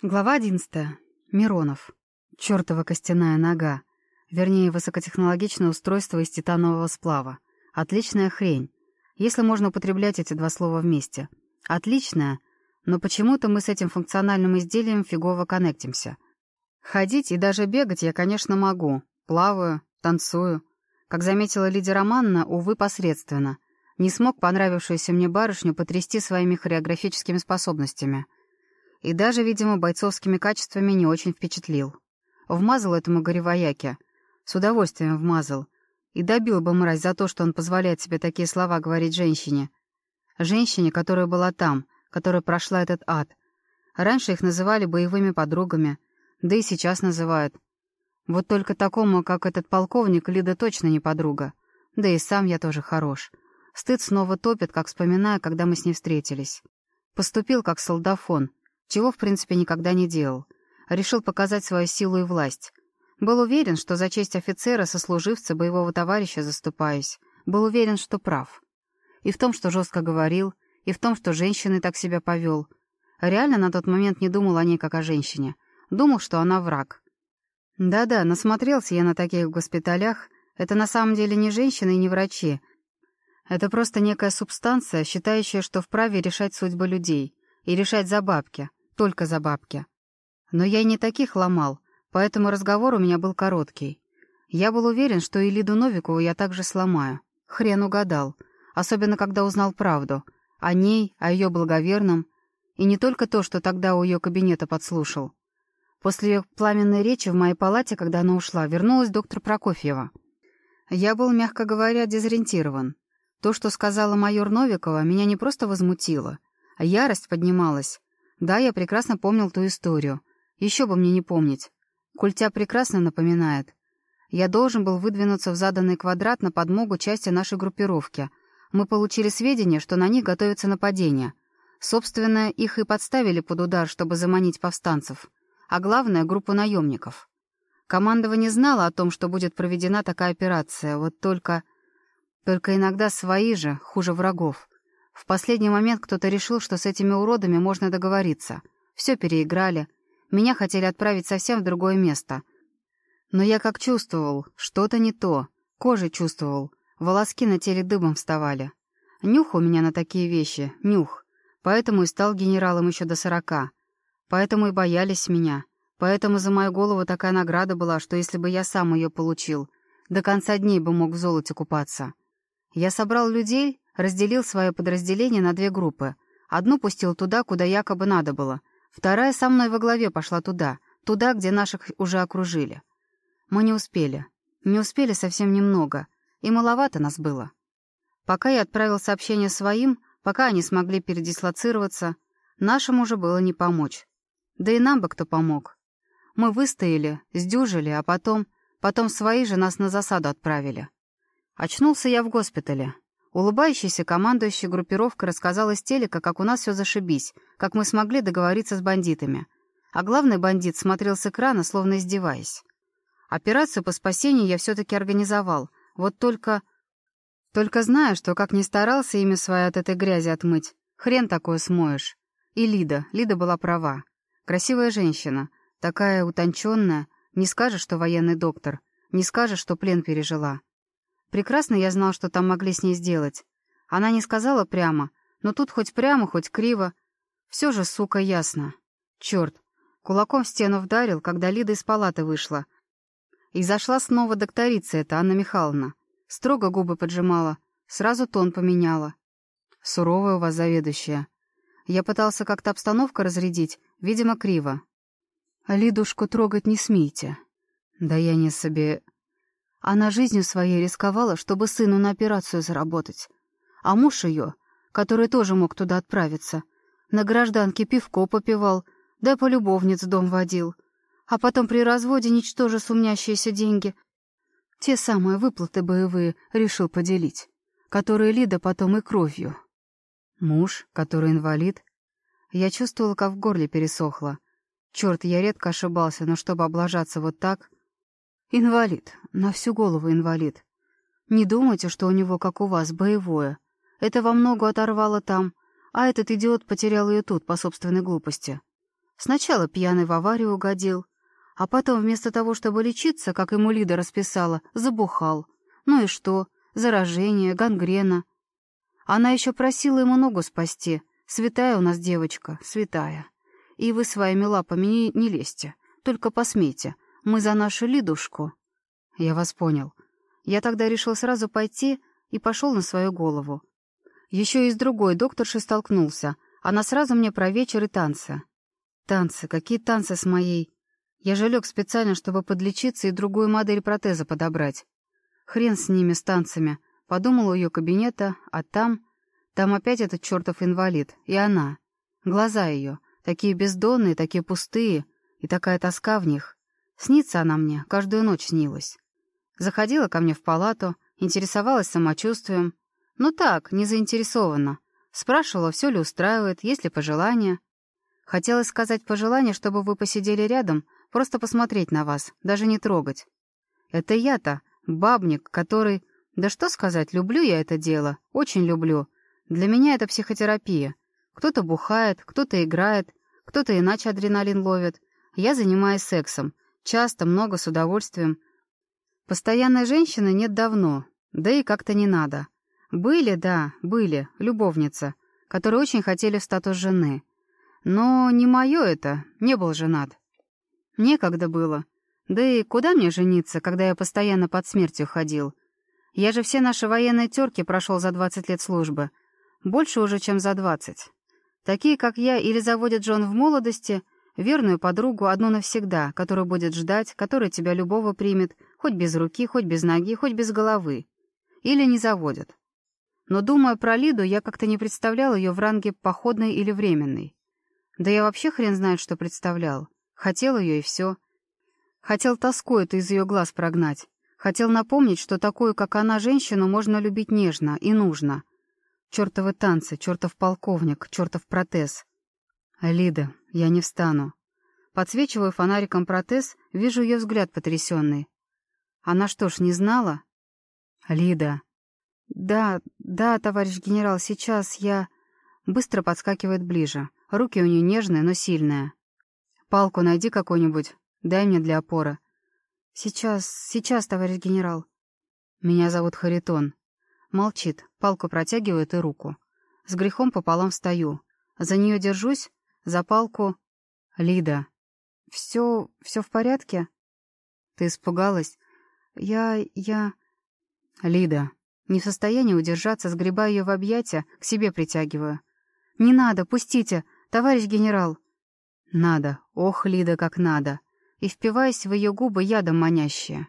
Глава одиннадцатая. Миронов. Чёртова костяная нога. Вернее, высокотехнологичное устройство из титанового сплава. Отличная хрень. Если можно употреблять эти два слова вместе. Отличная, но почему-то мы с этим функциональным изделием фигово коннектимся. Ходить и даже бегать я, конечно, могу. Плаваю, танцую. Как заметила Лидия Романна, увы, посредственно. Не смог понравившуюся мне барышню потрясти своими хореографическими способностями — и даже, видимо, бойцовскими качествами не очень впечатлил. Вмазал этому горевояке. С удовольствием вмазал. И добил бы мразь за то, что он позволяет себе такие слова говорить женщине. Женщине, которая была там, которая прошла этот ад. Раньше их называли боевыми подругами, да и сейчас называют. Вот только такому, как этот полковник, Лида точно не подруга. Да и сам я тоже хорош. Стыд снова топит, как вспоминая, когда мы с ней встретились. Поступил как солдафон, чего, в принципе, никогда не делал. Решил показать свою силу и власть. Был уверен, что за честь офицера, сослуживца, боевого товарища заступаюсь. Был уверен, что прав. И в том, что жестко говорил, и в том, что женщины так себя повел. Реально на тот момент не думал о ней как о женщине. Думал, что она враг. Да-да, насмотрелся я на таких в госпиталях. Это на самом деле не женщины и не врачи. Это просто некая субстанция, считающая, что вправе решать судьбы людей. И решать за бабки. Только за бабки. Но я и не таких ломал, поэтому разговор у меня был короткий. Я был уверен, что и Лиду Новикову я также сломаю. Хрен угадал. Особенно, когда узнал правду. О ней, о ее благоверном. И не только то, что тогда у ее кабинета подслушал. После ее пламенной речи в моей палате, когда она ушла, вернулась доктор Прокофьева. Я был, мягко говоря, дезориентирован. То, что сказала майор Новикова, меня не просто возмутило, а ярость поднималась. Да, я прекрасно помнил ту историю. Еще бы мне не помнить. Культя прекрасно напоминает. Я должен был выдвинуться в заданный квадрат на подмогу части нашей группировки. Мы получили сведения, что на них готовится нападение. Собственно, их и подставили под удар, чтобы заманить повстанцев. А главное — группу наемников. Командование знало о том, что будет проведена такая операция, вот только... Только иногда свои же, хуже врагов. В последний момент кто-то решил, что с этими уродами можно договориться. Все переиграли. Меня хотели отправить совсем в другое место. Но я как чувствовал, что-то не то. Кожей чувствовал. Волоски на теле дыбом вставали. Нюх у меня на такие вещи, нюх. Поэтому и стал генералом еще до сорока. Поэтому и боялись меня. Поэтому за мою голову такая награда была, что если бы я сам ее получил, до конца дней бы мог в золоте купаться. Я собрал людей, разделил свое подразделение на две группы. Одну пустил туда, куда якобы надо было. Вторая со мной во главе пошла туда, туда, где наших уже окружили. Мы не успели. Не успели совсем немного. И маловато нас было. Пока я отправил сообщение своим, пока они смогли передислоцироваться, нашим уже было не помочь. Да и нам бы кто помог. Мы выстояли, сдюжили, а потом... Потом свои же нас на засаду отправили. Очнулся я в госпитале. Улыбающийся командующий группировкой рассказал из телека, как у нас все зашибись, как мы смогли договориться с бандитами. А главный бандит смотрел с экрана, словно издеваясь. Операцию по спасению я все-таки организовал. Вот только... Только знаю, что как ни старался имя свое от этой грязи отмыть, хрен такое смоешь. И Лида, Лида была права. Красивая женщина, такая утонченная, не скажешь, что военный доктор, не скажешь, что плен пережила. Прекрасно я знал, что там могли с ней сделать. Она не сказала прямо, но тут хоть прямо, хоть криво. Все же, сука, ясно. Черт, кулаком в стену вдарил, когда Лида из палаты вышла. И зашла снова докторица эта, Анна Михайловна. Строго губы поджимала, сразу тон поменяла. Суровая у вас заведующая. Я пытался как-то обстановку разрядить, видимо, криво. «Лидушку трогать не смейте». «Да я не себе...» Она жизнью своей рисковала, чтобы сыну на операцию заработать. А муж ее, который тоже мог туда отправиться, на гражданке пивко попивал, да полюбовниц дом водил. А потом при разводе, ничтоже сумнящиеся деньги, те самые выплаты боевые решил поделить, которые Лида потом и кровью. Муж, который инвалид. Я чувствовала, как в горле пересохло. Черт, я редко ошибался, но чтобы облажаться вот так... Инвалид, на всю голову инвалид. Не думайте, что у него, как у вас, боевое. Это во много оторвало там, а этот идиот потерял ее тут по собственной глупости. Сначала пьяный в аварию угодил, а потом вместо того, чтобы лечиться, как ему Лида расписала, забухал. Ну и что? Заражение, гангрена. Она еще просила ему ногу спасти. Святая у нас девочка, святая. И вы своими лапами не, не лезьте, только посмейте. Мы за нашу Лидушку. Я вас понял. Я тогда решил сразу пойти и пошел на свою голову. Еще и с другой докторшей столкнулся. Она сразу мне про вечер и танцы. Танцы, какие танцы с моей? Я же лег специально, чтобы подлечиться и другую модель протеза подобрать. Хрен с ними, с танцами. Подумал у ее кабинета, а там... Там опять этот чертов инвалид. И она. Глаза ее. Такие бездонные, такие пустые. И такая тоска в них. Снится она мне, каждую ночь снилась. Заходила ко мне в палату, интересовалась самочувствием. Ну так, не заинтересована. Спрашивала, все ли устраивает, есть ли пожелания. Хотелось сказать пожелание, чтобы вы посидели рядом, Просто посмотреть на вас, даже не трогать. Это я-то, бабник, который... Да что сказать, люблю я это дело, очень люблю. Для меня это психотерапия. Кто-то бухает, кто-то играет, кто-то иначе адреналин ловит. Я занимаюсь сексом. Часто, много, с удовольствием. Постоянной женщины нет давно, да и как-то не надо. Были, да, были, любовница, которые очень хотели статус жены. Но не мое это, не был женат. Некогда было. Да и куда мне жениться, когда я постоянно под смертью ходил? Я же все наши военные терки прошел за 20 лет службы. Больше уже, чем за 20. Такие, как я, или заводят жен в молодости, верную подругу, одну навсегда, которая будет ждать, которая тебя любого примет, хоть без руки, хоть без ноги, хоть без головы. Или не заводят. Но, думая про Лиду, я как-то не представлял ее в ранге походной или временной. Да я вообще хрен знает, что представлял. Хотел ее и все. Хотел тоску это из ее глаз прогнать. Хотел напомнить, что такую, как она, женщину можно любить нежно и нужно. Чертовы танцы, чертов полковник, чертов протез. Лида, я не встану. Подсвечиваю фонариком протез, вижу ее взгляд потрясенный. Она что ж, не знала? Лида. Да, да, товарищ генерал, сейчас я... Быстро подскакивает ближе. Руки у нее нежные, но сильные. Палку найди какую-нибудь, дай мне для опоры. Сейчас, сейчас, товарищ генерал. Меня зовут Харитон. Молчит, палку протягивает и руку. С грехом пополам встаю. За нее держусь, за палку... Лида. Все, все в порядке? Ты испугалась? Я, я... Лида. Не в состоянии удержаться, сгребаю ее в объятия, к себе притягиваю. «Не надо, пустите, товарищ генерал!» Надо, ох, Лида, как надо. И впиваясь в ее губы ядом манящие.